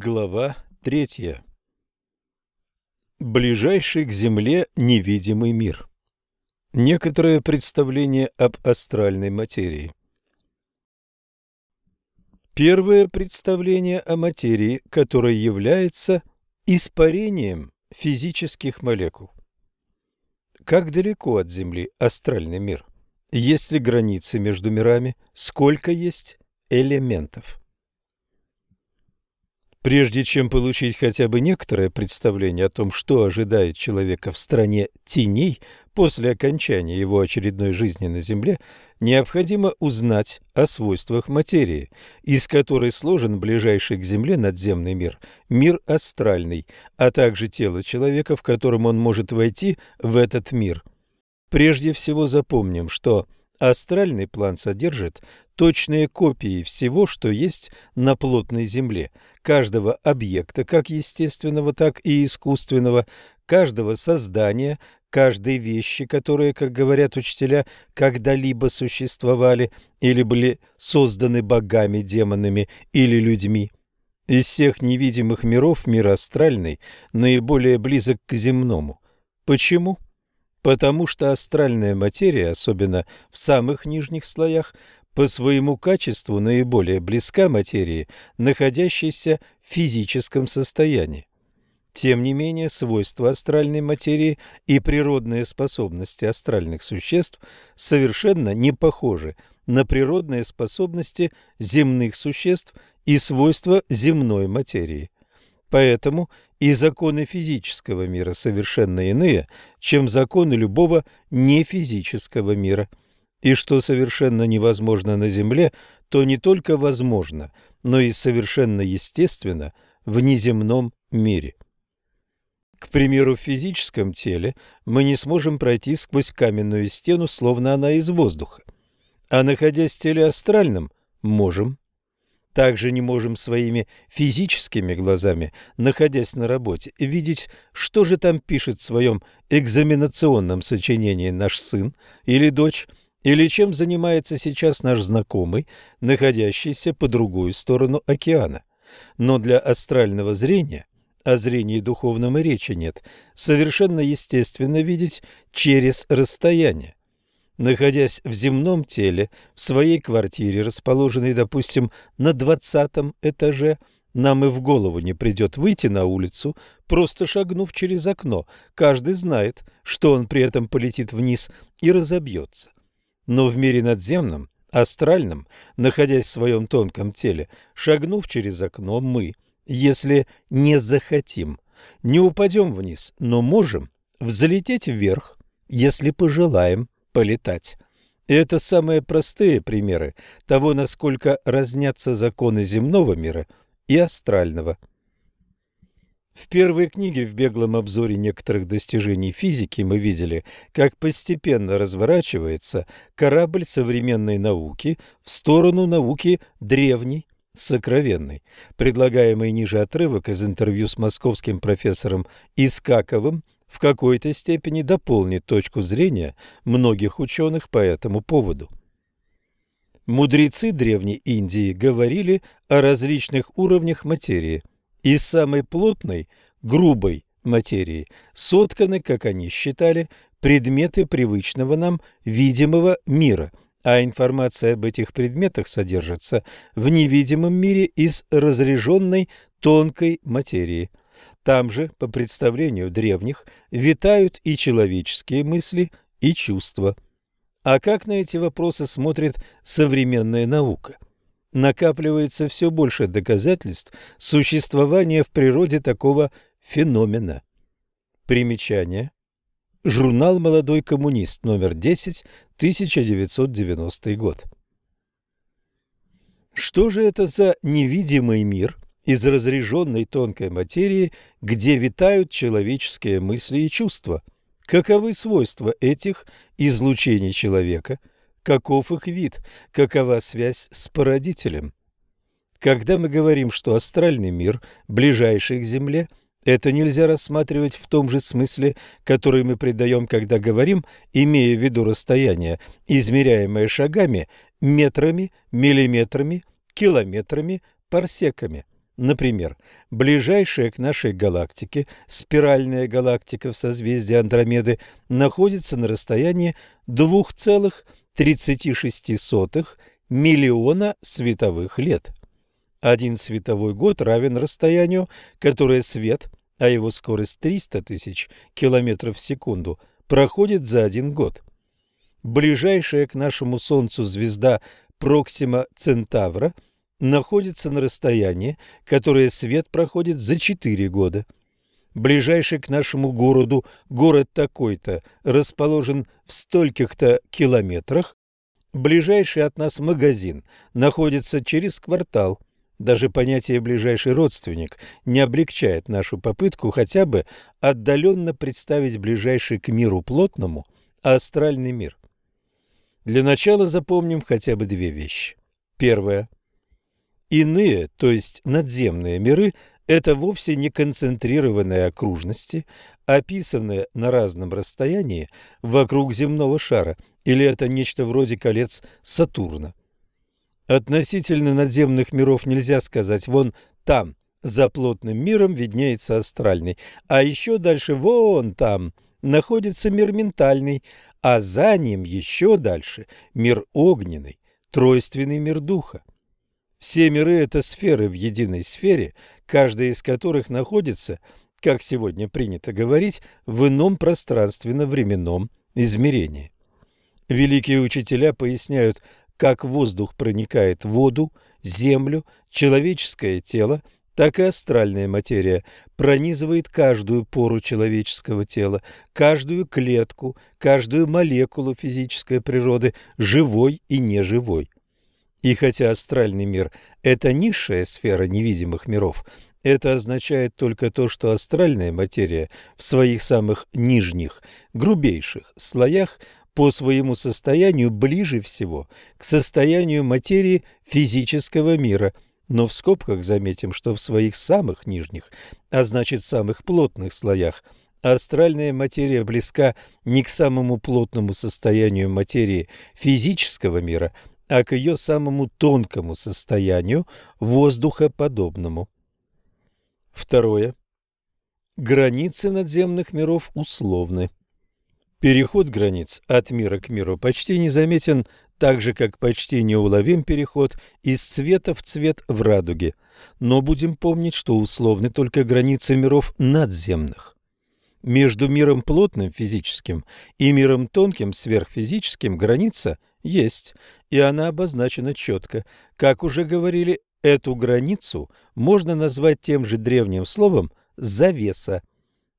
Глава третья. Ближайший к Земле невидимый мир. Некоторое представление об астральной материи. Первое представление о материи, которое является испарением физических молекул. Как далеко от Земли астральный мир? Есть ли границы между мирами? Сколько есть элементов? Прежде чем получить хотя бы некоторое представление о том, что ожидает человека в стране теней после окончания его очередной жизни на Земле, необходимо узнать о свойствах материи, из которой сложен ближайший к Земле надземный мир, мир астральный, а также тело человека, в котором он может войти в этот мир. Прежде всего запомним, что Астральный план содержит точные копии всего, что есть на плотной Земле, каждого объекта, как естественного, так и искусственного, каждого создания, каждой вещи, которые, как говорят учителя, когда-либо существовали или были созданы богами, демонами или людьми. Из всех невидимых миров мир астральный наиболее близок к земному. Почему? Потому что астральная материя, особенно в самых нижних слоях, по своему качеству наиболее близка материи, находящейся в физическом состоянии. Тем не менее, свойства астральной материи и природные способности астральных существ совершенно не похожи на природные способности земных существ и свойства земной материи. Поэтому и законы физического мира совершенно иные, чем законы любого нефизического мира. И что совершенно невозможно на Земле, то не только возможно, но и совершенно естественно в неземном мире. К примеру, в физическом теле мы не сможем пройти сквозь каменную стену, словно она из воздуха. А находясь в теле астральном, можем также не можем своими физическими глазами, находясь на работе, видеть, что же там пишет в своем экзаменационном сочинении наш сын или дочь, или чем занимается сейчас наш знакомый, находящийся по другую сторону океана. Но для астрального зрения, о зрении духовном и речи нет, совершенно естественно видеть через расстояние. Находясь в земном теле, в своей квартире, расположенной, допустим, на двадцатом этаже, нам и в голову не придет выйти на улицу, просто шагнув через окно. Каждый знает, что он при этом полетит вниз и разобьется. Но в мире надземном, астральном, находясь в своем тонком теле, шагнув через окно, мы, если не захотим, не упадем вниз, но можем взлететь вверх, если пожелаем полетать. И это самые простые примеры того, насколько разнятся законы земного мира и астрального. В первой книге в беглом обзоре некоторых достижений физики мы видели, как постепенно разворачивается корабль современной науки в сторону науки древней, сокровенной. Предлагаемый ниже отрывок из интервью с московским профессором Искаковым в какой-то степени дополнит точку зрения многих ученых по этому поводу. Мудрецы Древней Индии говорили о различных уровнях материи. Из самой плотной, грубой материи сотканы, как они считали, предметы привычного нам видимого мира, а информация об этих предметах содержится в невидимом мире из разряженной тонкой материи – там же, по представлению древних, витают и человеческие мысли, и чувства. А как на эти вопросы смотрит современная наука? Накапливается все больше доказательств существования в природе такого феномена. Примечание. Журнал «Молодой коммунист», номер 10, 1990 год. Что же это за невидимый мир – из разреженной тонкой материи, где витают человеческие мысли и чувства. Каковы свойства этих излучений человека? Каков их вид? Какова связь с породителем? Когда мы говорим, что астральный мир ближайший к Земле, это нельзя рассматривать в том же смысле, который мы придаем, когда говорим, имея в виду расстояние, измеряемое шагами, метрами, миллиметрами, километрами, парсеками – Например, ближайшая к нашей галактике спиральная галактика в созвездии Андромеды находится на расстоянии 2,36 миллиона световых лет. Один световой год равен расстоянию, которое свет, а его скорость 300 тысяч километров в секунду, проходит за один год. Ближайшая к нашему Солнцу звезда Проксима Центавра – находится на расстоянии, которое свет проходит за 4 года. Ближайший к нашему городу город такой-то расположен в стольких-то километрах. Ближайший от нас магазин находится через квартал. Даже понятие «ближайший родственник» не облегчает нашу попытку хотя бы отдаленно представить ближайший к миру плотному астральный мир. Для начала запомним хотя бы две вещи. Первое. Иные, то есть надземные миры, это вовсе не концентрированные окружности, описанные на разном расстоянии вокруг земного шара, или это нечто вроде колец Сатурна. Относительно надземных миров нельзя сказать «вон там, за плотным миром виднеется астральный, а еще дальше вон там находится мир ментальный, а за ним еще дальше мир огненный, тройственный мир духа. Все миры – это сферы в единой сфере, каждая из которых находится, как сегодня принято говорить, в ином пространственно-временном измерении. Великие учителя поясняют, как воздух проникает в воду, землю, человеческое тело, так и астральная материя пронизывает каждую пору человеческого тела, каждую клетку, каждую молекулу физической природы, живой и неживой. И хотя астральный мир – это низшая сфера невидимых миров, это означает только то, что астральная материя в своих самых нижних, грубейших слоях по своему состоянию ближе всего к состоянию материи физического мира – но в скобках заметим, что в своих самых нижних, а значит самых плотных слоях, астральная материя близка не к самому плотному состоянию материи физического мира, а к ее самому тонкому состоянию, воздухоподобному. Второе. Границы надземных миров условны. Переход границ от мира к миру почти незаметен, так же, как почти неуловим переход из цвета в цвет в радуге. Но будем помнить, что условны только границы миров надземных. Между миром плотным физическим и миром тонким сверхфизическим граница есть, и она обозначена четко. Как уже говорили, эту границу можно назвать тем же древним словом «завеса».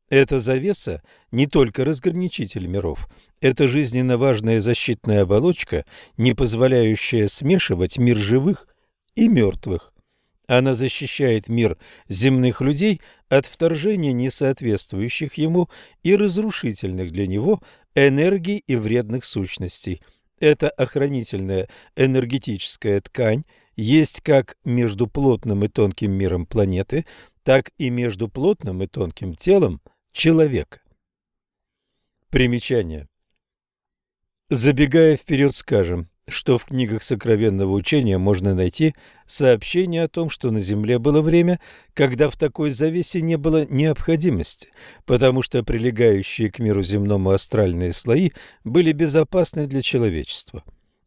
Эта завеса не только разграничитель миров, это жизненно важная защитная оболочка, не позволяющая смешивать мир живых и мертвых. Она защищает мир земных людей от вторжения несоответствующих ему и разрушительных для него энергий и вредных сущностей – эта охранительная энергетическая ткань есть как между плотным и тонким миром планеты, так и между плотным и тонким телом человека. Примечание. Забегая вперед, скажем, что в книгах сокровенного учения можно найти сообщение о том, что на Земле было время, когда в такой завесе не было необходимости, потому что прилегающие к миру земному астральные слои были безопасны для человечества.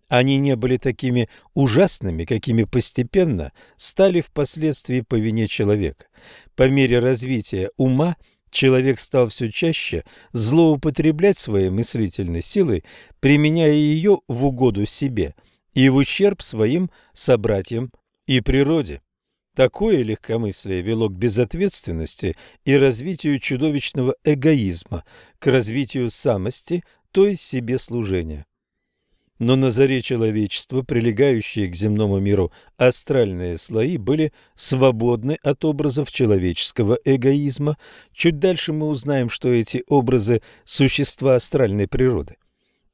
Они не были такими ужасными, какими постепенно стали впоследствии по вине человека. По мере развития ума – человек стал все чаще злоупотреблять своей мыслительной силой, применяя ее в угоду себе и в ущерб своим собратьям и природе. Такое легкомыслие вело к безответственности и развитию чудовищного эгоизма, к развитию самости, то есть себе служения но на заре человечества, прилегающие к земному миру астральные слои, были свободны от образов человеческого эгоизма. Чуть дальше мы узнаем, что эти образы – существа астральной природы.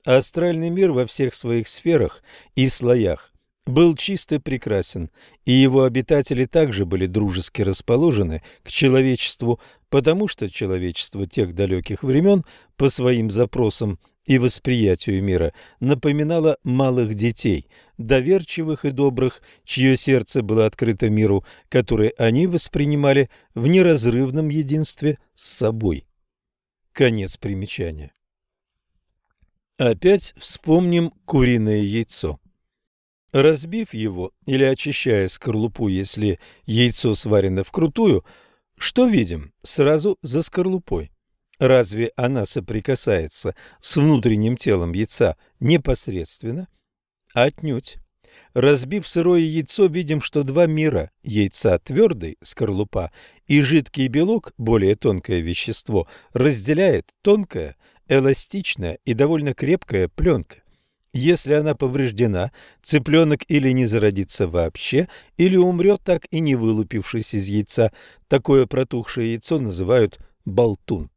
Астральный мир во всех своих сферах и слоях был чист и прекрасен, и его обитатели также были дружески расположены к человечеству, потому что человечество тех далеких времен по своим запросам и восприятию мира напоминала малых детей, доверчивых и добрых, чье сердце было открыто миру, который они воспринимали в неразрывном единстве с собой. Конец примечания. Опять вспомним куриное яйцо. Разбив его или очищая скорлупу, если яйцо сварено вкрутую, что видим сразу за скорлупой? Разве она соприкасается с внутренним телом яйца непосредственно? Отнюдь. Разбив сырое яйцо, видим, что два мира яйца, твердый скорлупа, и жидкий белок, более тонкое вещество, разделяет тонкая, эластичная и довольно крепкая пленка. Если она повреждена, цыпленок или не зародится вообще, или умрет так и не вылупившись из яйца. Такое протухшее яйцо называют болтун.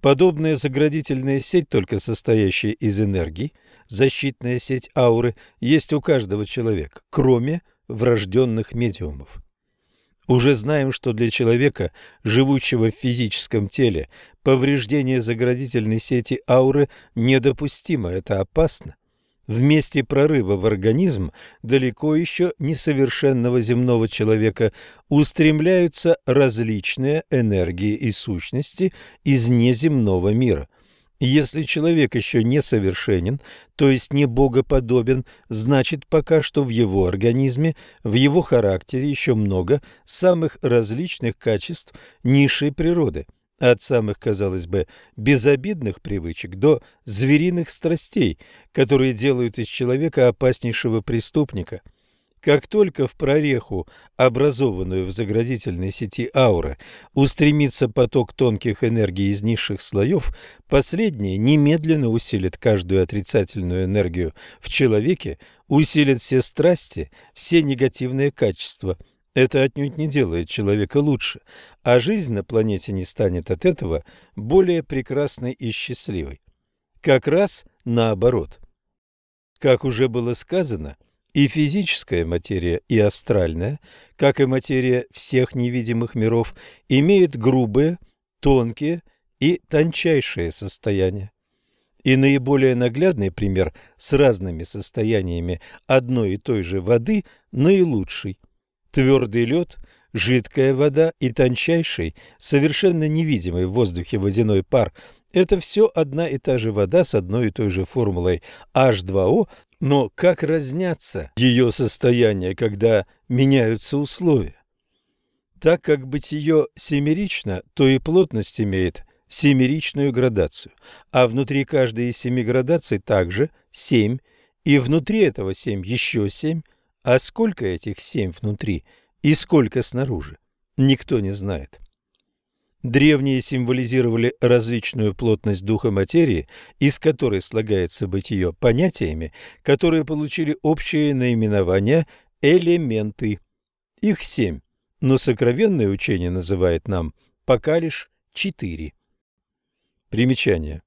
Подобная заградительная сеть, только состоящая из энергии, защитная сеть ауры, есть у каждого человека, кроме врожденных медиумов. Уже знаем, что для человека, живущего в физическом теле, повреждение заградительной сети ауры недопустимо, это опасно. В месте прорыва в организм далеко еще несовершенного земного человека устремляются различные энергии и сущности из неземного мира – если человек еще не совершенен, то есть не богоподобен, значит пока что в его организме, в его характере еще много самых различных качеств низшей природы, от самых, казалось бы, безобидных привычек до звериных страстей, которые делают из человека опаснейшего преступника – как только в прореху, образованную в заградительной сети ауры, устремится поток тонких энергий из низших слоев, последние немедленно усилят каждую отрицательную энергию в человеке, усилят все страсти, все негативные качества. Это отнюдь не делает человека лучше, а жизнь на планете не станет от этого более прекрасной и счастливой. Как раз наоборот. Как уже было сказано – и физическая материя, и астральная, как и материя всех невидимых миров, имеют грубые, тонкие и тончайшие состояния. И наиболее наглядный пример с разными состояниями одной и той же воды наилучший. Твердый лед, жидкая вода и тончайший, совершенно невидимый в воздухе водяной пар – это все одна и та же вода с одной и той же формулой H2O, но как разнятся ее состояния, когда меняются условия? Так как бытие семерично, то и плотность имеет семеричную градацию, а внутри каждой из семи градаций также семь, и внутри этого семь еще семь, а сколько этих семь внутри и сколько снаружи, никто не знает. Древние символизировали различную плотность духа материи, из которой слагается бытие, понятиями, которые получили общее наименование «элементы». Их семь, но сокровенное учение называет нам пока лишь четыре. Примечание.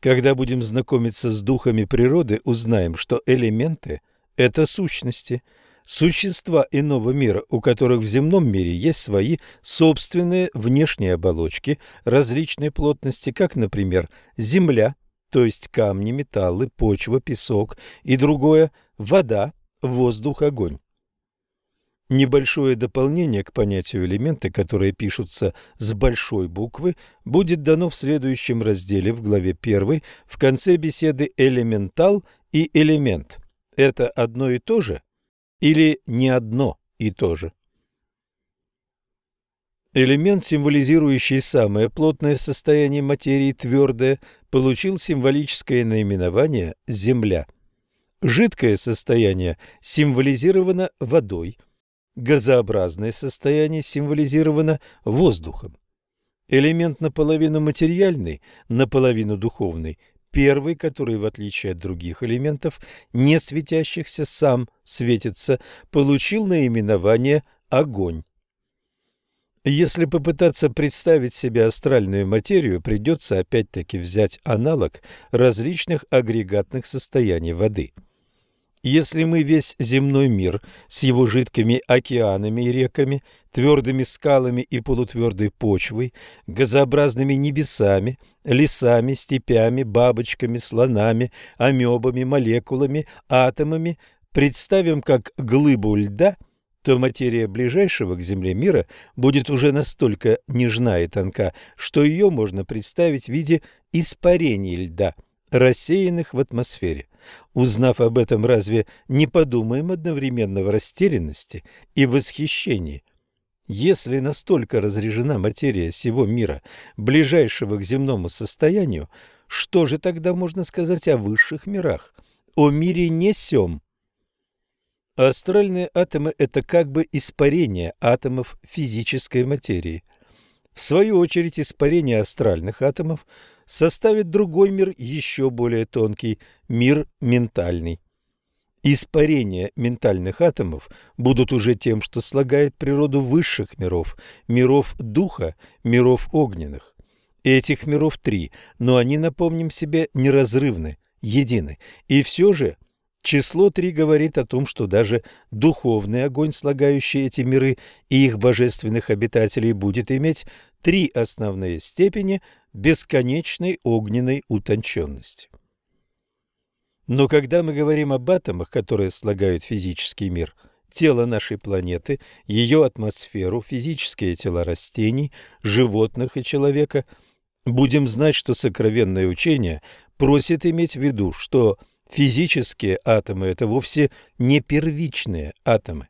Когда будем знакомиться с духами природы, узнаем, что элементы – это сущности – Существа иного мира, у которых в земном мире есть свои собственные внешние оболочки различной плотности, как, например, Земля, то есть камни, металлы, почва, песок и другое, вода, воздух, огонь. Небольшое дополнение к понятию элементы, которые пишутся с большой буквы, будет дано в следующем разделе в главе 1 в конце беседы «Элементал» и «Элемент». Это одно и то же – или не одно и то же. Элемент, символизирующий самое плотное состояние материи, твердое, получил символическое наименование «Земля». Жидкое состояние символизировано водой, газообразное состояние символизировано воздухом. Элемент наполовину материальный, наполовину духовный, Первый, который, в отличие от других элементов, не светящихся, сам светится, получил наименование «огонь». Если попытаться представить себе астральную материю, придется опять-таки взять аналог различных агрегатных состояний воды. Если мы весь земной мир с его жидкими океанами и реками, твердыми скалами и полутвердой почвой, газообразными небесами, лесами, степями, бабочками, слонами, амебами, молекулами, атомами представим как глыбу льда, то материя ближайшего к Земле мира будет уже настолько нежна и тонка, что ее можно представить в виде испарений льда, рассеянных в атмосфере. Узнав об этом, разве не подумаем одновременно в растерянности и восхищении? Если настолько разрежена материя всего мира, ближайшего к земному состоянию, что же тогда можно сказать о высших мирах, о мире несем? Астральные атомы – это как бы испарение атомов физической материи. В свою очередь, испарение астральных атомов составит другой мир, еще более тонкий – мир ментальный. Испарения ментальных атомов будут уже тем, что слагает природу высших миров, миров духа, миров огненных. Этих миров три, но они, напомним себе, неразрывны, едины. И все же число три говорит о том, что даже духовный огонь, слагающий эти миры и их божественных обитателей, будет иметь три основные степени бесконечной огненной утонченности. Но когда мы говорим об атомах, которые слагают физический мир, тело нашей планеты, ее атмосферу, физические тела растений, животных и человека, будем знать, что сокровенное учение просит иметь в виду, что физические атомы – это вовсе не первичные атомы.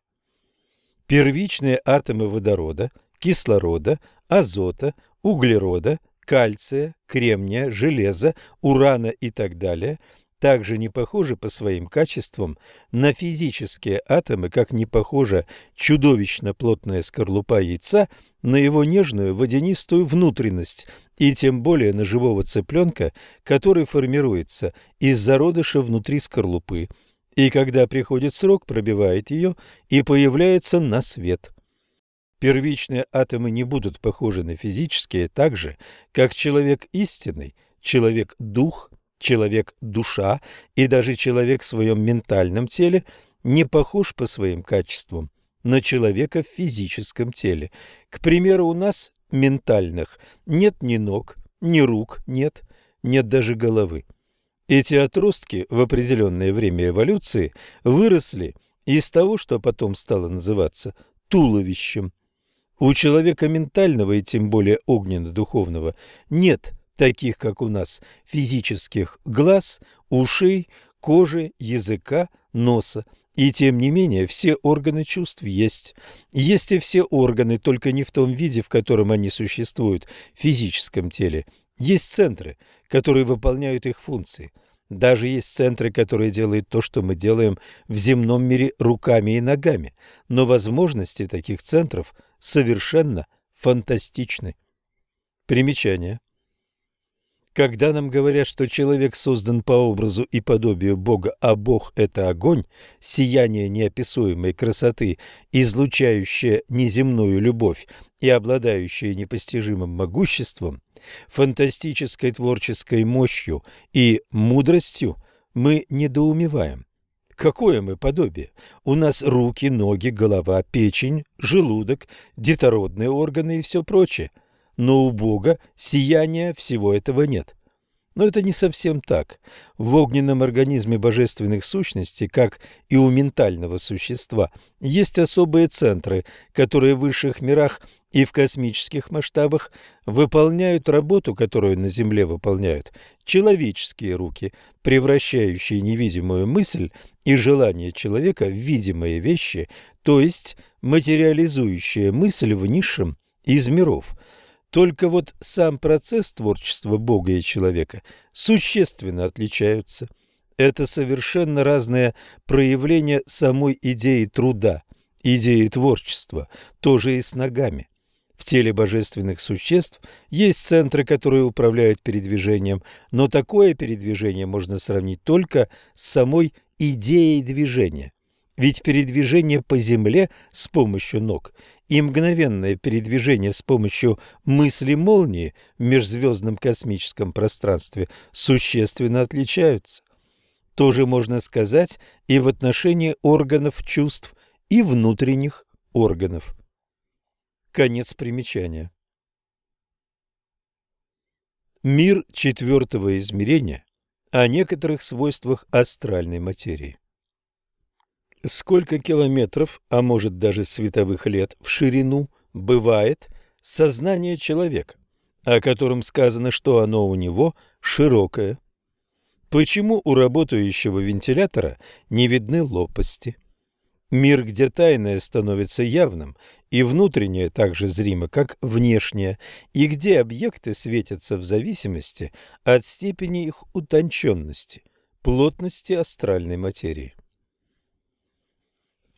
Первичные атомы водорода, кислорода, азота, углерода – кальция, кремния, железа, урана и так далее, также не похожи по своим качествам на физические атомы, как не похожа чудовищно плотная скорлупа яйца на его нежную водянистую внутренность и тем более на живого цыпленка, который формируется из зародыша внутри скорлупы, и когда приходит срок, пробивает ее и появляется на свет. Первичные атомы не будут похожи на физические так же, как человек истинный, человек-дух, человек-душа и даже человек в своем ментальном теле не похож по своим качествам на человека в физическом теле. К примеру, у нас, ментальных, нет ни ног, ни рук нет, нет даже головы. Эти отростки в определенное время эволюции выросли из того, что потом стало называться туловищем. У человека ментального и тем более огненно-духовного нет таких, как у нас, физических глаз, ушей, кожи, языка, носа. И тем не менее все органы чувств есть. Есть и все органы, только не в том виде, в котором они существуют в физическом теле. Есть центры, которые выполняют их функции. Даже есть центры, которые делают то, что мы делаем в земном мире руками и ногами. Но возможности таких центров – совершенно фантастичны. Примечание. Когда нам говорят, что человек создан по образу и подобию Бога, а Бог – это огонь, сияние неописуемой красоты, излучающее неземную любовь и обладающее непостижимым могуществом, фантастической творческой мощью и мудростью, мы недоумеваем. Какое мы подобие? У нас руки, ноги, голова, печень, желудок, детородные органы и все прочее. Но у Бога сияния всего этого нет. Но это не совсем так. В огненном организме божественных сущностей, как и у ментального существа, есть особые центры, которые в высших мирах и в космических масштабах выполняют работу, которую на Земле выполняют человеческие руки, превращающие невидимую мысль и желание человека в видимые вещи, то есть материализующие мысль в низшем из миров. Только вот сам процесс творчества Бога и человека существенно отличаются. Это совершенно разные проявления самой идеи труда, идеи творчества, тоже и с ногами. В теле божественных существ есть центры, которые управляют передвижением, но такое передвижение можно сравнить только с самой идеей движения. Ведь передвижение по земле с помощью ног и мгновенное передвижение с помощью мысли молнии в межзвездном космическом пространстве существенно отличаются. То же можно сказать и в отношении органов чувств и внутренних органов. Конец примечания. Мир четвертого измерения о некоторых свойствах астральной материи. Сколько километров, а может даже световых лет в ширину бывает сознание человека, о котором сказано, что оно у него широкое. Почему у работающего вентилятора не видны лопасти? Мир, где тайное становится явным, и внутреннее так же зримо, как внешнее, и где объекты светятся в зависимости от степени их утонченности, плотности астральной материи.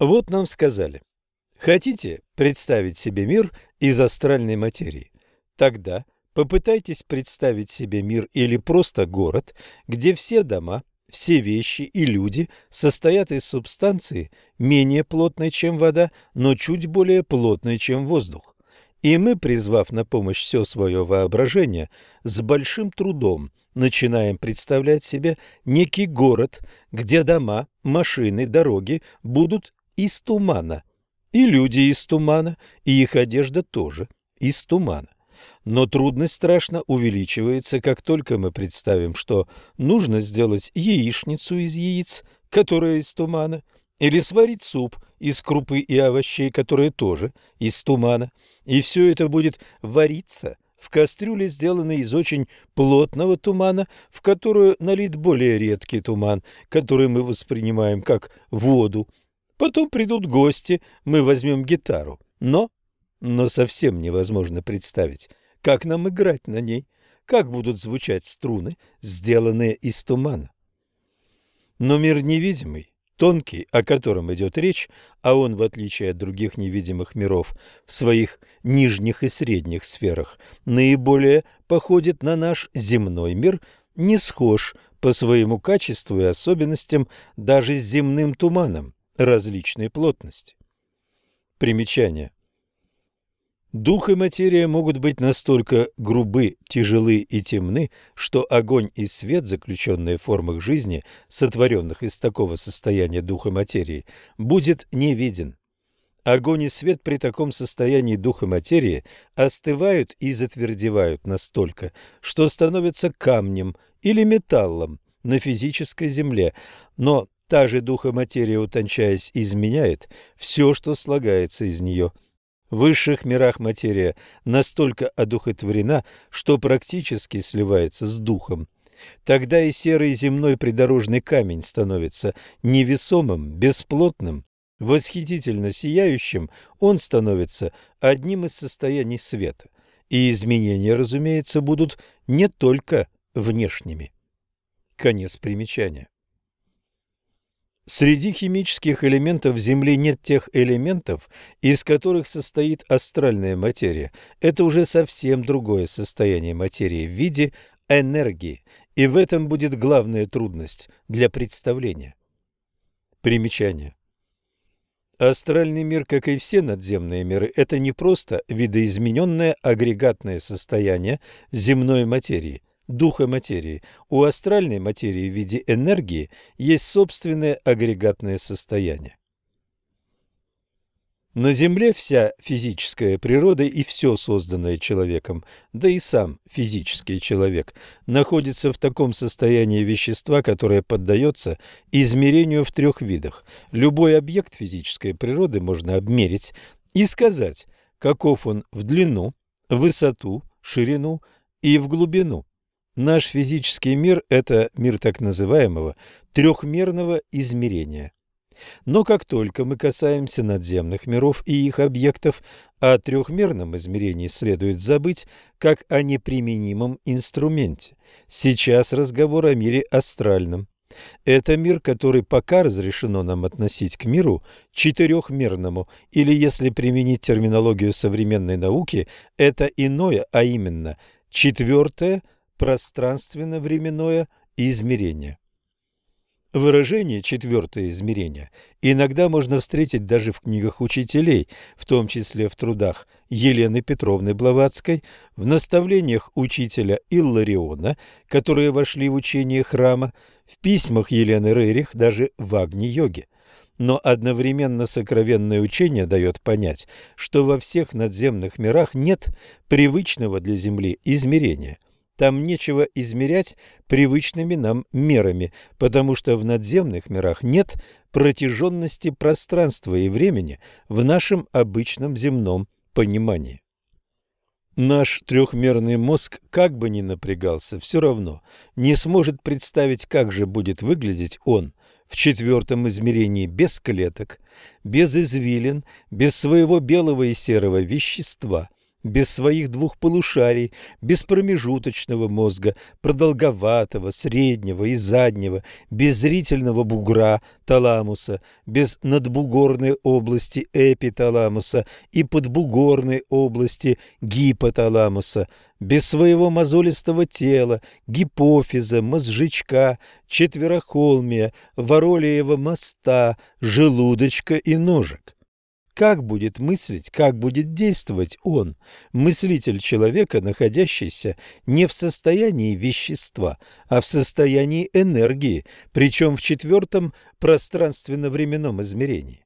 Вот нам сказали, хотите представить себе мир из астральной материи? Тогда попытайтесь представить себе мир или просто город, где все дома – все вещи и люди состоят из субстанции менее плотной, чем вода, но чуть более плотной, чем воздух. И мы, призвав на помощь все свое воображение, с большим трудом начинаем представлять себе некий город, где дома, машины, дороги будут из тумана, и люди из тумана, и их одежда тоже из тумана. Но трудность страшно увеличивается, как только мы представим, что нужно сделать яичницу из яиц, которая из тумана, или сварить суп из крупы и овощей, которые тоже из тумана, и все это будет вариться в кастрюле, сделанной из очень плотного тумана, в которую налит более редкий туман, который мы воспринимаем как воду. Потом придут гости, мы возьмем гитару, но но совсем невозможно представить, как нам играть на ней, как будут звучать струны, сделанные из тумана. Но мир невидимый, тонкий, о котором идет речь, а он, в отличие от других невидимых миров, в своих нижних и средних сферах наиболее походит на наш земной мир, не схож по своему качеству и особенностям даже с земным туманом различной плотности. Примечание. Дух и материя могут быть настолько грубы, тяжелы и темны, что огонь и свет, заключенные в формах жизни, сотворенных из такого состояния духа материи, будет не виден. Огонь и свет при таком состоянии духа материи остывают и затвердевают настолько, что становятся камнем или металлом на физической земле, но та же духа материя, утончаясь, изменяет все, что слагается из нее – в высших мирах материя настолько одухотворена, что практически сливается с духом. Тогда и серый земной придорожный камень становится невесомым, бесплотным, восхитительно сияющим, он становится одним из состояний света. И изменения, разумеется, будут не только внешними. Конец примечания. Среди химических элементов Земли нет тех элементов, из которых состоит астральная материя. Это уже совсем другое состояние материи в виде энергии, и в этом будет главная трудность для представления. Примечание. Астральный мир, как и все надземные миры, это не просто видоизмененное агрегатное состояние земной материи – духа материи. У астральной материи в виде энергии есть собственное агрегатное состояние. На Земле вся физическая природа и все созданное человеком, да и сам физический человек, находится в таком состоянии вещества, которое поддается измерению в трех видах. Любой объект физической природы можно обмерить и сказать, каков он в длину, высоту, ширину и в глубину. Наш физический мир – это мир так называемого трехмерного измерения. Но как только мы касаемся надземных миров и их объектов, о трехмерном измерении следует забыть как о неприменимом инструменте. Сейчас разговор о мире астральном. Это мир, который пока разрешено нам относить к миру четырехмерному, или, если применить терминологию современной науки, это иное, а именно четвертое – пространственно-временное измерение. Выражение «четвертое измерение» иногда можно встретить даже в книгах учителей, в том числе в трудах Елены Петровны Блаватской, в наставлениях учителя Иллариона, которые вошли в учение храма, в письмах Елены Рерих, даже в Агни-йоге. Но одновременно сокровенное учение дает понять, что во всех надземных мирах нет привычного для Земли измерения – там нечего измерять привычными нам мерами, потому что в надземных мирах нет протяженности пространства и времени в нашем обычном земном понимании. Наш трехмерный мозг, как бы ни напрягался, все равно не сможет представить, как же будет выглядеть он в четвертом измерении без клеток, без извилин, без своего белого и серого вещества – без своих двух полушарий, без промежуточного мозга, продолговатого, среднего и заднего, без зрительного бугра таламуса, без надбугорной области эпиталамуса и подбугорной области гипоталамуса, без своего мозолистого тела, гипофиза, мозжечка, четверохолмия, воролиева моста, желудочка и ножек. Как будет мыслить, как будет действовать он, мыслитель человека, находящийся не в состоянии вещества, а в состоянии энергии, причем в четвертом пространственно-временном измерении?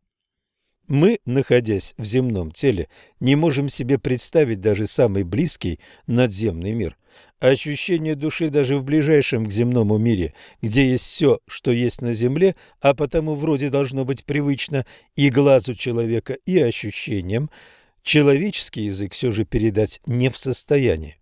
Мы, находясь в земном теле, не можем себе представить даже самый близкий надземный мир – ощущение души даже в ближайшем к земному мире, где есть все, что есть на земле, а потому вроде должно быть привычно и глазу человека, и ощущениям, человеческий язык все же передать не в состоянии.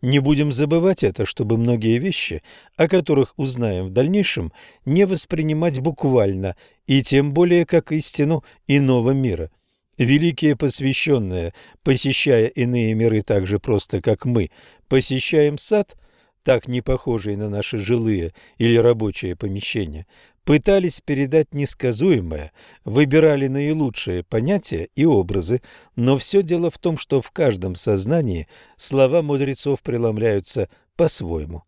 Не будем забывать это, чтобы многие вещи, о которых узнаем в дальнейшем, не воспринимать буквально, и тем более как истину иного мира – Великие посвященные, посещая иные миры так же просто, как мы, посещаем сад, так не похожий на наши жилые или рабочие помещения, пытались передать несказуемое, выбирали наилучшие понятия и образы, но все дело в том, что в каждом сознании слова мудрецов преломляются по-своему.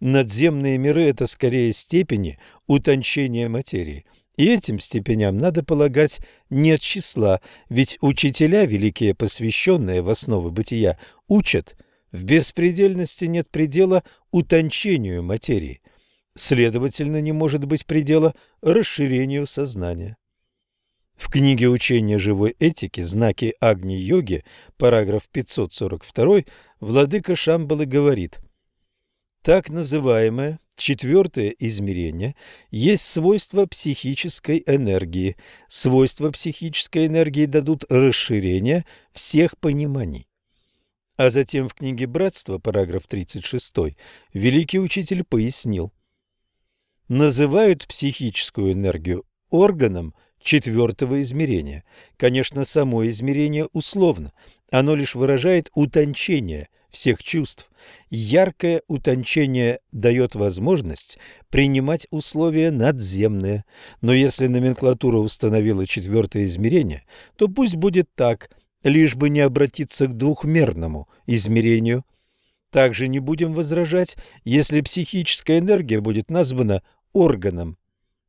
Надземные миры – это скорее степени утончения материи – и этим степеням надо полагать нет числа, ведь учителя, великие посвященные в основы бытия, учат – в беспредельности нет предела утончению материи. Следовательно, не может быть предела расширению сознания. В книге «Учение живой этики. Знаки Агни-йоги», параграф 542, владыка Шамбалы говорит, «Так называемое четвертое измерение есть свойство психической энергии. Свойства психической энергии дадут расширение всех пониманий. А затем в книге «Братство», параграф 36, великий учитель пояснил. Называют психическую энергию органом четвертого измерения. Конечно, само измерение условно, оно лишь выражает утончение всех чувств. Яркое утончение дает возможность принимать условия надземные. Но если номенклатура установила четвертое измерение, то пусть будет так – лишь бы не обратиться к двухмерному измерению. Также не будем возражать, если психическая энергия будет названа органом.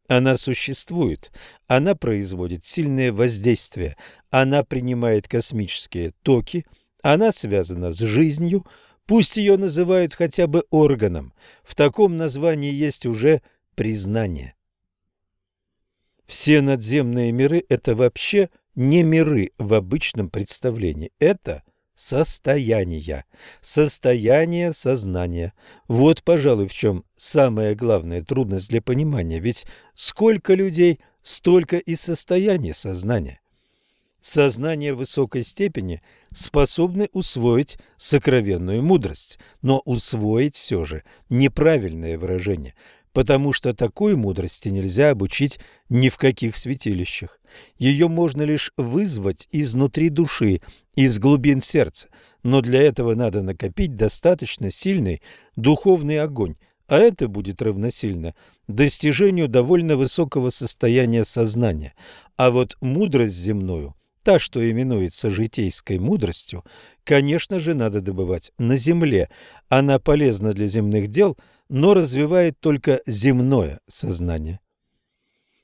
Она существует, она производит сильное воздействие, она принимает космические токи, она связана с жизнью, пусть ее называют хотя бы органом. В таком названии есть уже признание. Все надземные миры – это вообще – не миры в обычном представлении. Это состояние, состояние сознания. Вот, пожалуй, в чем самая главная трудность для понимания. Ведь сколько людей, столько и состояний сознания. Сознание высокой степени способны усвоить сокровенную мудрость, но усвоить все же неправильное выражение – потому что такой мудрости нельзя обучить ни в каких святилищах. Ее можно лишь вызвать изнутри души, из глубин сердца, но для этого надо накопить достаточно сильный духовный огонь, а это будет равносильно достижению довольно высокого состояния сознания. А вот мудрость земную та, что именуется житейской мудростью, конечно же, надо добывать на земле. Она полезна для земных дел, но развивает только земное сознание.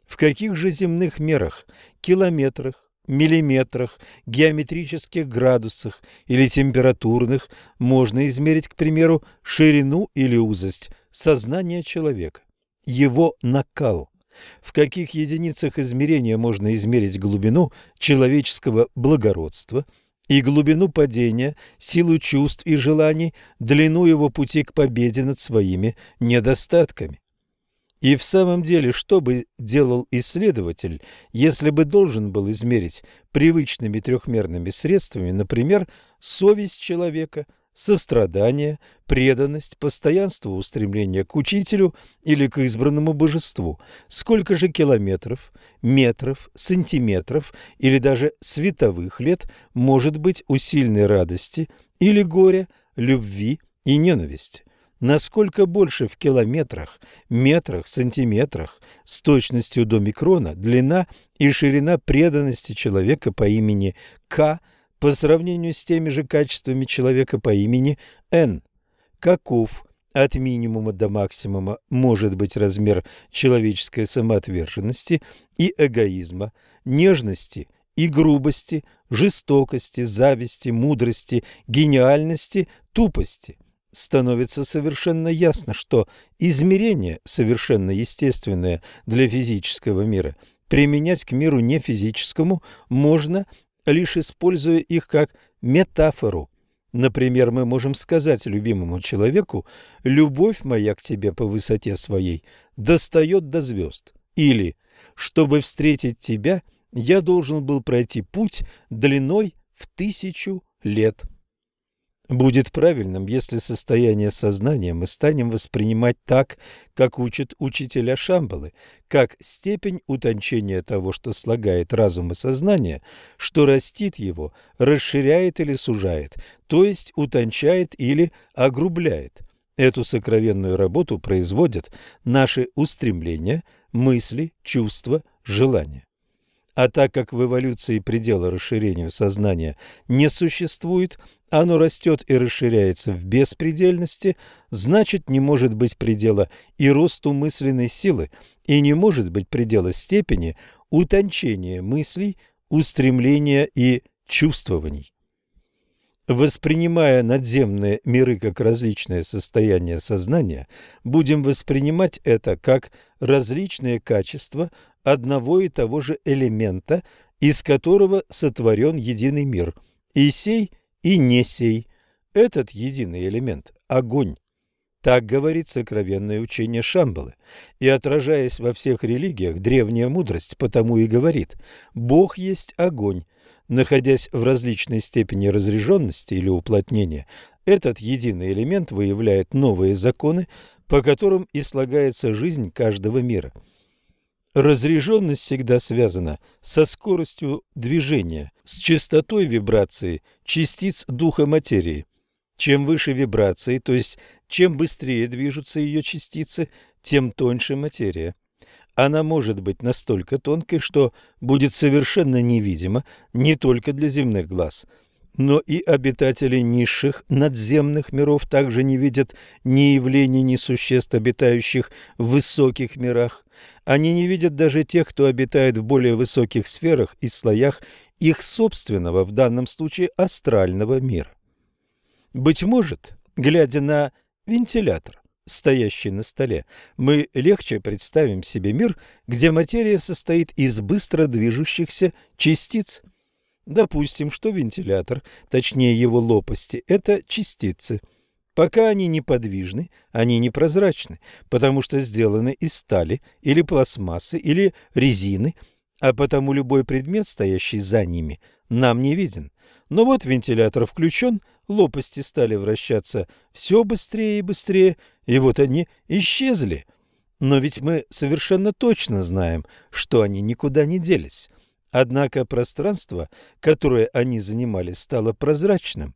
В каких же земных мерах, километрах, миллиметрах, геометрических градусах или температурных можно измерить, к примеру, ширину или узость сознания человека, его накал. В каких единицах измерения можно измерить глубину человеческого благородства и глубину падения, силу чувств и желаний, длину его пути к победе над своими недостатками? И в самом деле, что бы делал исследователь, если бы должен был измерить привычными трехмерными средствами, например, совесть человека, сострадание, преданность, постоянство устремления к учителю или к избранному божеству, сколько же километров, метров, сантиметров или даже световых лет может быть у сильной радости или горя, любви и ненависти? Насколько больше в километрах, метрах, сантиметрах с точностью до микрона длина и ширина преданности человека по имени К по сравнению с теми же качествами человека по имени Н. Каков от минимума до максимума может быть размер человеческой самоотверженности и эгоизма, нежности и грубости, жестокости, зависти, мудрости, гениальности, тупости – становится совершенно ясно, что измерения, совершенно естественные для физического мира, применять к миру нефизическому можно, лишь используя их как метафору. Например, мы можем сказать любимому человеку «любовь моя к тебе по высоте своей достает до звезд» или «чтобы встретить тебя, я должен был пройти путь длиной в тысячу лет». Будет правильным, если состояние сознания мы станем воспринимать так, как учит учителя Шамбалы, как степень утончения того, что слагает разум и сознание, что растит его, расширяет или сужает, то есть утончает или огрубляет. Эту сокровенную работу производят наши устремления, мысли, чувства, желания. А так как в эволюции предела расширению сознания не существует, оно растет и расширяется в беспредельности, значит не может быть предела и росту мысленной силы, и не может быть предела степени утончения мыслей, устремления и чувствований. Воспринимая надземные миры как различные состояния сознания, будем воспринимать это как различные качества одного и того же элемента, из которого сотворен единый мир, и сей, и не сей. Этот единый элемент – огонь. Так говорит сокровенное учение Шамбалы. И отражаясь во всех религиях, древняя мудрость потому и говорит «Бог есть огонь». Находясь в различной степени разряженности или уплотнения, этот единый элемент выявляет новые законы, по которым и слагается жизнь каждого мира – Разряженность всегда связана со скоростью движения, с частотой вибрации частиц духа материи. Чем выше вибрации, то есть чем быстрее движутся ее частицы, тем тоньше материя. Она может быть настолько тонкой, что будет совершенно невидима не только для земных глаз – но и обитатели низших надземных миров также не видят ни явлений, ни существ, обитающих в высоких мирах. Они не видят даже тех, кто обитает в более высоких сферах и слоях их собственного, в данном случае астрального мира. Быть может, глядя на вентилятор, стоящий на столе, мы легче представим себе мир, где материя состоит из быстро движущихся частиц – Допустим, что вентилятор, точнее его лопасти, это частицы. Пока они неподвижны, они непрозрачны, потому что сделаны из стали или пластмассы или резины, а потому любой предмет, стоящий за ними, нам не виден. Но вот вентилятор включен, лопасти стали вращаться все быстрее и быстрее, и вот они исчезли. Но ведь мы совершенно точно знаем, что они никуда не делись. Однако пространство, которое они занимали, стало прозрачным,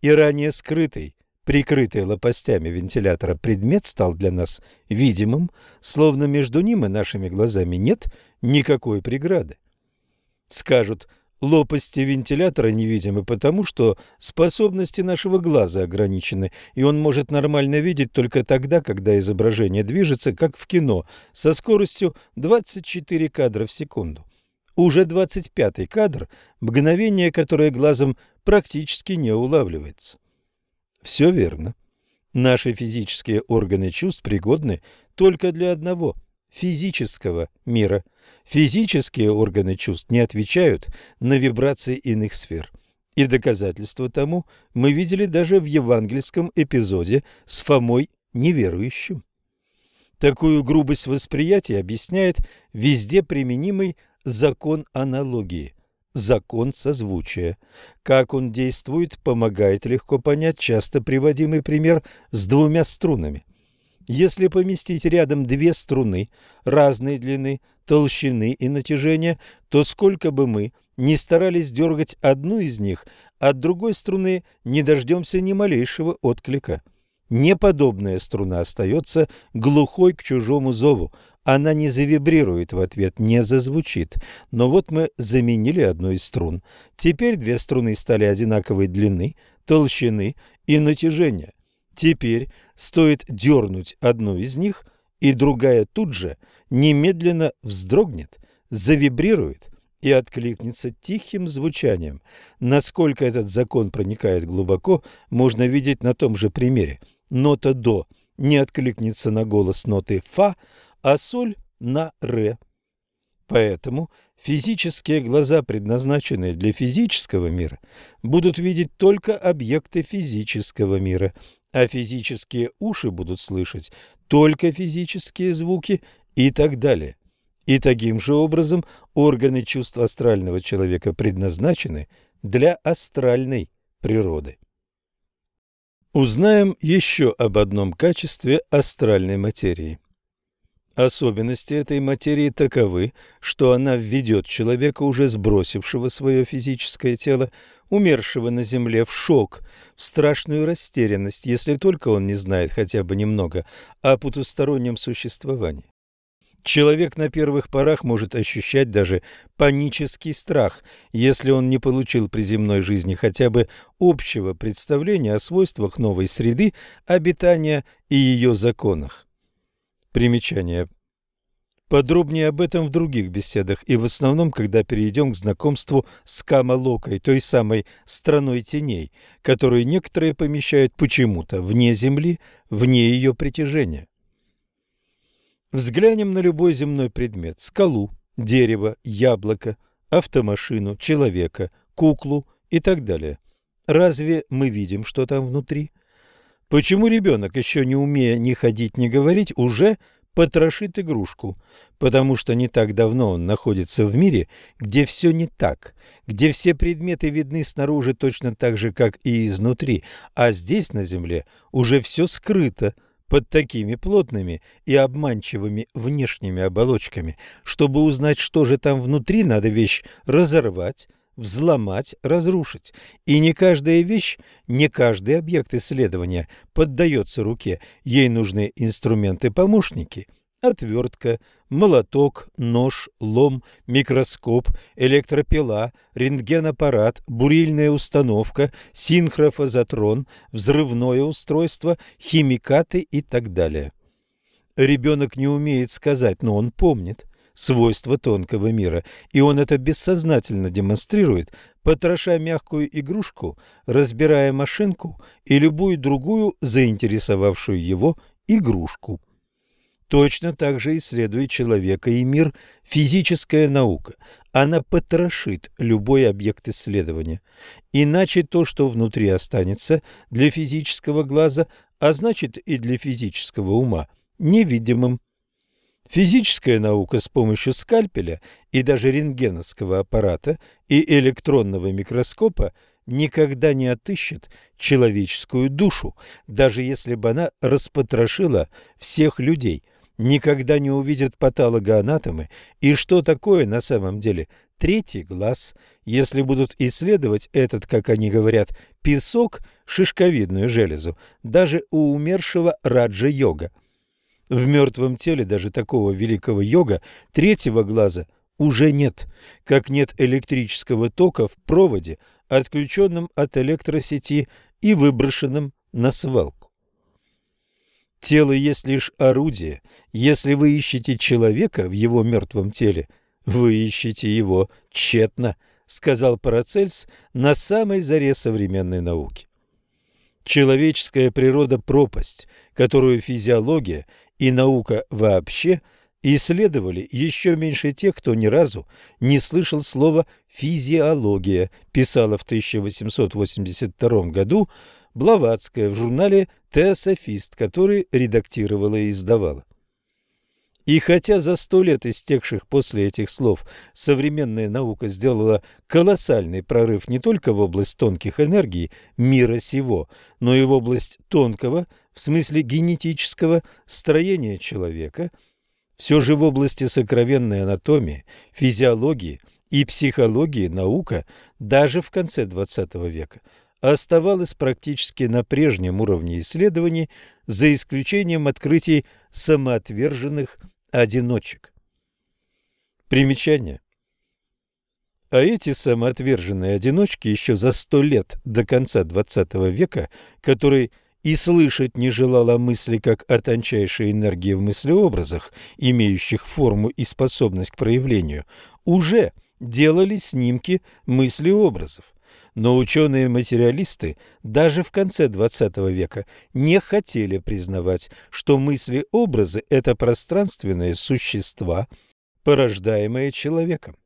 и ранее скрытый, прикрытый лопастями вентилятора предмет стал для нас видимым, словно между ним и нашими глазами нет никакой преграды. Скажут, Лопасти вентилятора невидимы потому, что способности нашего глаза ограничены, и он может нормально видеть только тогда, когда изображение движется, как в кино, со скоростью 24 кадра в секунду. Уже 25-й кадр – мгновение, которое глазом практически не улавливается. Все верно. Наши физические органы чувств пригодны только для одного – физического мира. Физические органы чувств не отвечают на вибрации иных сфер. И доказательство тому мы видели даже в евангельском эпизоде с Фомой неверующим. Такую грубость восприятия объясняет везде применимый закон аналогии, закон созвучия. Как он действует, помогает легко понять часто приводимый пример с двумя струнами. Если поместить рядом две струны разной длины, толщины и натяжения, то сколько бы мы ни старались дергать одну из них, от другой струны не дождемся ни малейшего отклика. Неподобная струна остается глухой к чужому зову, она не завибрирует в ответ, не зазвучит. Но вот мы заменили одну из струн. Теперь две струны стали одинаковой длины, толщины и натяжения. Теперь стоит дернуть одну из них, и другая тут же немедленно вздрогнет, завибрирует и откликнется тихим звучанием. Насколько этот закон проникает глубоко, можно видеть на том же примере. Нота «до» не откликнется на голос ноты «фа», а соль на «ре». Поэтому физические глаза, предназначенные для физического мира, будут видеть только объекты физического мира, а физические уши будут слышать только физические звуки и так далее. И таким же образом органы чувств астрального человека предназначены для астральной природы. Узнаем еще об одном качестве астральной материи. Особенности этой материи таковы, что она введет человека, уже сбросившего свое физическое тело, умершего на земле, в шок, в страшную растерянность, если только он не знает хотя бы немного о потустороннем существовании. Человек на первых порах может ощущать даже панический страх, если он не получил при земной жизни хотя бы общего представления о свойствах новой среды обитания и ее законах. Примечание. Подробнее об этом в других беседах и в основном, когда перейдем к знакомству с Камалокой, той самой страной теней, которую некоторые помещают почему-то вне Земли, вне ее притяжения. Взглянем на любой земной предмет – скалу, дерево, яблоко, автомашину, человека, куклу и так далее. Разве мы видим, что там внутри? – Почему ребенок, еще не умея ни ходить, ни говорить, уже потрошит игрушку? Потому что не так давно он находится в мире, где все не так, где все предметы видны снаружи точно так же, как и изнутри, а здесь, на земле, уже все скрыто под такими плотными и обманчивыми внешними оболочками. Чтобы узнать, что же там внутри, надо вещь разорвать, взломать, разрушить. И не каждая вещь, не каждый объект исследования поддается руке. Ей нужны инструменты-помощники. Отвертка, молоток, нож, лом, микроскоп, электропила, рентгенаппарат, бурильная установка, синхрофазотрон, взрывное устройство, химикаты и так далее. Ребенок не умеет сказать, но он помнит свойства тонкого мира, и он это бессознательно демонстрирует, потроша мягкую игрушку, разбирая машинку и любую другую заинтересовавшую его игрушку. Точно так же исследует человека и мир физическая наука. Она потрошит любой объект исследования. Иначе то, что внутри останется для физического глаза, а значит и для физического ума, невидимым. Физическая наука с помощью скальпеля и даже рентгеновского аппарата и электронного микроскопа никогда не отыщет человеческую душу, даже если бы она распотрошила всех людей, никогда не увидит патологоанатомы и что такое на самом деле третий глаз, если будут исследовать этот, как они говорят, песок, шишковидную железу, даже у умершего Раджа-йога. В мертвом теле даже такого великого йога третьего глаза уже нет, как нет электрического тока в проводе, отключенном от электросети и выброшенном на свалку. Тело есть лишь орудие. Если вы ищете человека в его мертвом теле, вы ищете его тщетно, сказал Парацельс на самой заре современной науки. Человеческая природа – пропасть, которую физиология и наука вообще исследовали еще меньше тех, кто ни разу не слышал слова «физиология», писала в 1882 году Блаватская в журнале «Теософист», который редактировала и издавала. И хотя за сто лет истекших после этих слов современная наука сделала колоссальный прорыв не только в область тонких энергий мира сего, но и в область тонкого, в смысле генетического, строения человека, все же в области сокровенной анатомии, физиологии и психологии наука даже в конце XX века оставалась практически на прежнем уровне исследований, за исключением открытий самоотверженных одиночек. Примечание. А эти самоотверженные одиночки еще за сто лет до конца XX века, который и слышать не желала мысли как о тончайшей энергии в мыслеобразах, имеющих форму и способность к проявлению, уже делали снимки мыслеобразов. Но ученые-материалисты даже в конце XX века не хотели признавать, что мысли-образы – это пространственные существа, порождаемые человеком.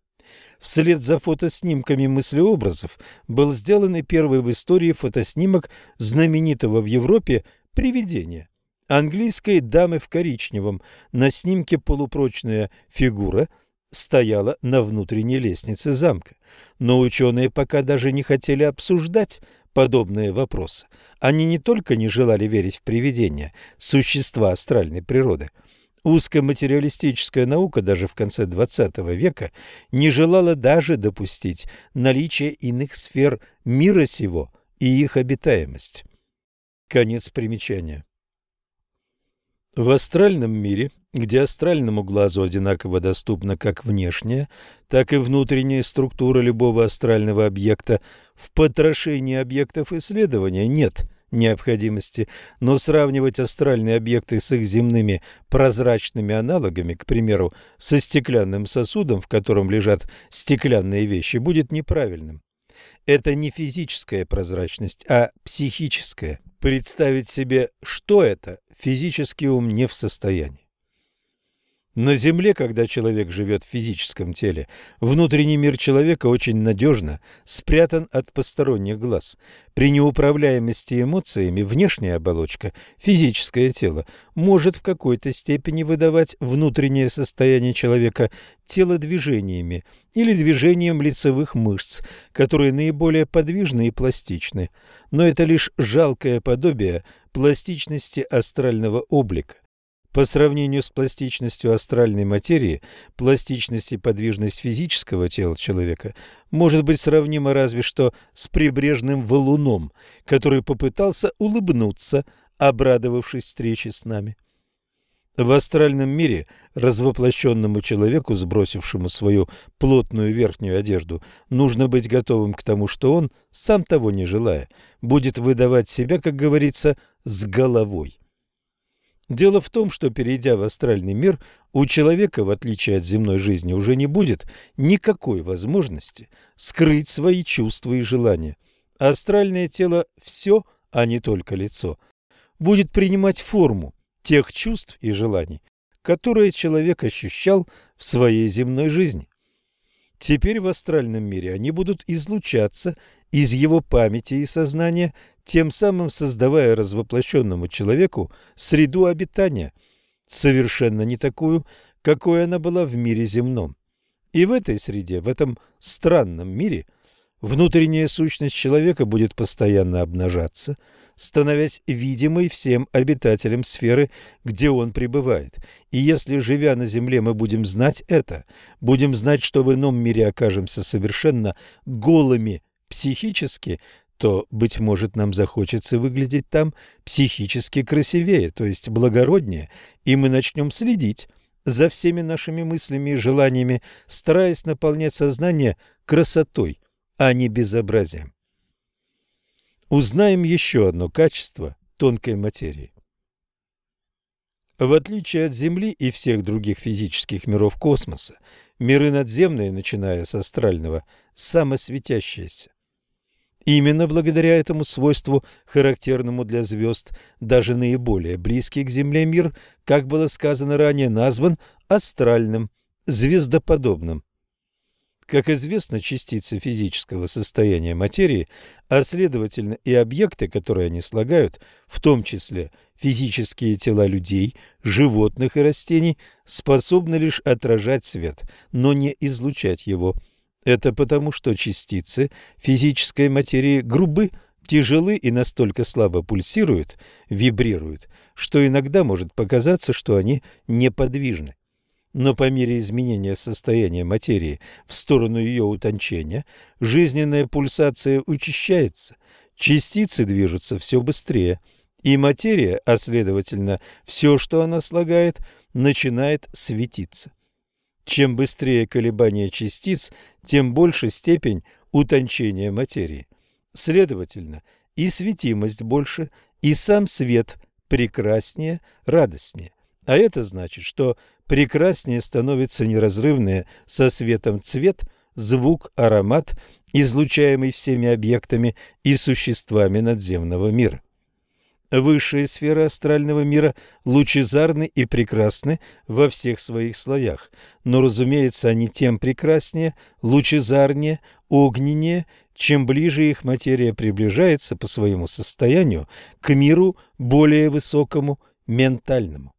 Вслед за фотоснимками мыслеобразов был сделан и первый в истории фотоснимок знаменитого в Европе привидения. Английской дамы в коричневом. На снимке полупрочная фигура – стояла на внутренней лестнице замка. Но ученые пока даже не хотели обсуждать подобные вопросы. Они не только не желали верить в привидения, существа астральной природы. Узкоматериалистическая наука даже в конце XX века не желала даже допустить наличие иных сфер мира сего и их обитаемость. Конец примечания. В астральном мире где астральному глазу одинаково доступна как внешняя, так и внутренняя структура любого астрального объекта, в потрошении объектов исследования нет необходимости, но сравнивать астральные объекты с их земными прозрачными аналогами, к примеру, со стеклянным сосудом, в котором лежат стеклянные вещи, будет неправильным. Это не физическая прозрачность, а психическая. Представить себе, что это, физический ум не в состоянии. На Земле, когда человек живет в физическом теле, внутренний мир человека очень надежно спрятан от посторонних глаз. При неуправляемости эмоциями внешняя оболочка, физическое тело, может в какой-то степени выдавать внутреннее состояние человека телодвижениями или движением лицевых мышц, которые наиболее подвижны и пластичны. Но это лишь жалкое подобие пластичности астрального облика. По сравнению с пластичностью астральной материи, пластичность и подвижность физического тела человека может быть сравнима разве что с прибрежным валуном, который попытался улыбнуться, обрадовавшись встрече с нами. В астральном мире развоплощенному человеку, сбросившему свою плотную верхнюю одежду, нужно быть готовым к тому, что он, сам того не желая, будет выдавать себя, как говорится, с головой. Дело в том, что, перейдя в астральный мир, у человека, в отличие от земной жизни, уже не будет никакой возможности скрыть свои чувства и желания. Астральное тело – все, а не только лицо, будет принимать форму тех чувств и желаний, которые человек ощущал в своей земной жизни. Теперь в астральном мире они будут излучаться из его памяти и сознания, тем самым создавая развоплощенному человеку среду обитания, совершенно не такую, какой она была в мире земном. И в этой среде, в этом странном мире, внутренняя сущность человека будет постоянно обнажаться, становясь видимой всем обитателям сферы, где он пребывает. И если, живя на земле, мы будем знать это, будем знать, что в ином мире окажемся совершенно голыми психически, то, быть может, нам захочется выглядеть там психически красивее, то есть благороднее, и мы начнем следить за всеми нашими мыслями и желаниями, стараясь наполнять сознание красотой, а не безобразием. Узнаем еще одно качество тонкой материи. В отличие от Земли и всех других физических миров космоса, миры надземные, начиная с астрального, самосветящиеся. Именно благодаря этому свойству, характерному для звезд, даже наиболее близкий к Земле мир, как было сказано ранее, назван астральным, звездоподобным. Как известно, частицы физического состояния материи, а следовательно и объекты, которые они слагают, в том числе физические тела людей, животных и растений, способны лишь отражать свет, но не излучать его – это потому, что частицы физической материи грубы, тяжелы и настолько слабо пульсируют, вибрируют, что иногда может показаться, что они неподвижны. Но по мере изменения состояния материи в сторону ее утончения, жизненная пульсация учащается, частицы движутся все быстрее, и материя, а следовательно все, что она слагает, начинает светиться. Чем быстрее колебания частиц, тем больше степень утончения материи. Следовательно, и светимость больше, и сам свет прекраснее, радостнее. А это значит, что прекраснее становится неразрывное со светом цвет, звук, аромат, излучаемый всеми объектами и существами надземного мира. Высшие сферы астрального мира лучезарны и прекрасны во всех своих слоях, но, разумеется, они тем прекраснее, лучезарнее, огненнее, чем ближе их материя приближается по своему состоянию к миру более высокому, ментальному.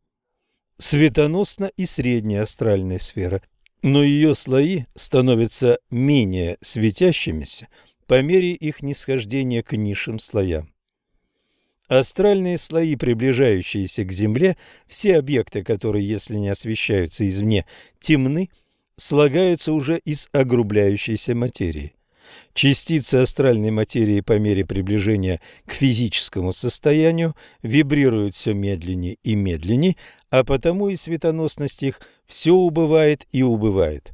Светоносна и средняя астральная сфера, но ее слои становятся менее светящимися по мере их нисхождения к низшим слоям. Астральные слои, приближающиеся к Земле, все объекты, которые, если не освещаются извне, темны, слагаются уже из огрубляющейся материи. Частицы астральной материи по мере приближения к физическому состоянию вибрируют все медленнее и медленнее, а потому и светоносность их все убывает и убывает.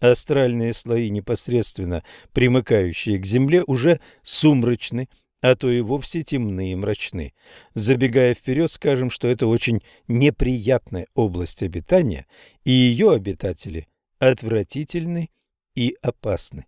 Астральные слои, непосредственно примыкающие к Земле, уже сумрачны, а то и вовсе темны и мрачны. Забегая вперед, скажем, что это очень неприятная область обитания, и ее обитатели отвратительны и опасны.